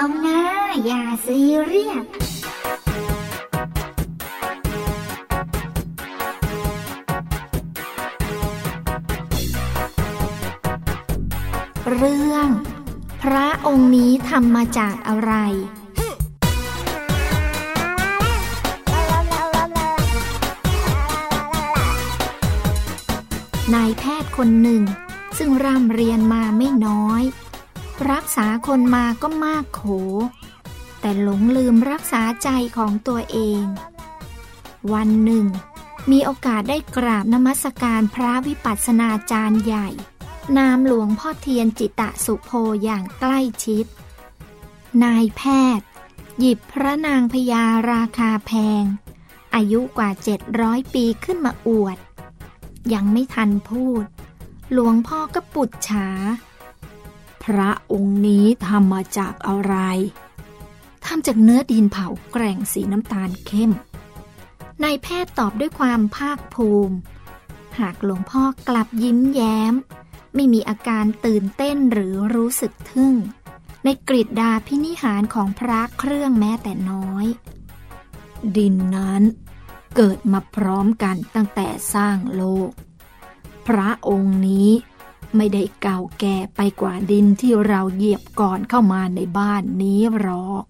อย่าซีเรียสเรื่อง พระองค์นี้ทำมาจากอะไรนายแพทย์คนหนึ่ง ซึ่งร่ำเรียนมาไม่น้อย รักษาคนมาก็มากโข แต่หลงลืมรักษาใจของตัวเอง วันหนึ่ง มีโอกาสได้กราบนมัสการพระวิปัสสนาจารย์ใหญ่ นามหลวงพ่อเทียนจิตตสุโพอย่างใกล้ชิด นายแพทย์ หยิบพระนางพญาราคาแพง อายุกว่า 700 ปีขึ้นมาอวด ยังไม่ทันพูด หลวงพ่อก็ปุดฉา ระองค์นี้ทำมาจากอะไรทำจากเนื้อดินเผาแกร่งสีน้ำตาลเข้มนายแพทย์ตอบด้วยความภาคภูมิ หากหลวงพ่อกลับยิ้มแย้ม ไม่มีอาการตื่นเต้นหรือรู้สึกทึ่ง ในกริดดาพินิหารของพระเครื่องแม้แต่น้อย ดินนั้นเกิดมาพร้อมกันตั้งแต่สร้างโลก พระองค์นี้ ไม่ได้เก่าแก่ไปกว่าดินที่เราเหยียบก่อนเข้ามาในบ้านนี้หรอก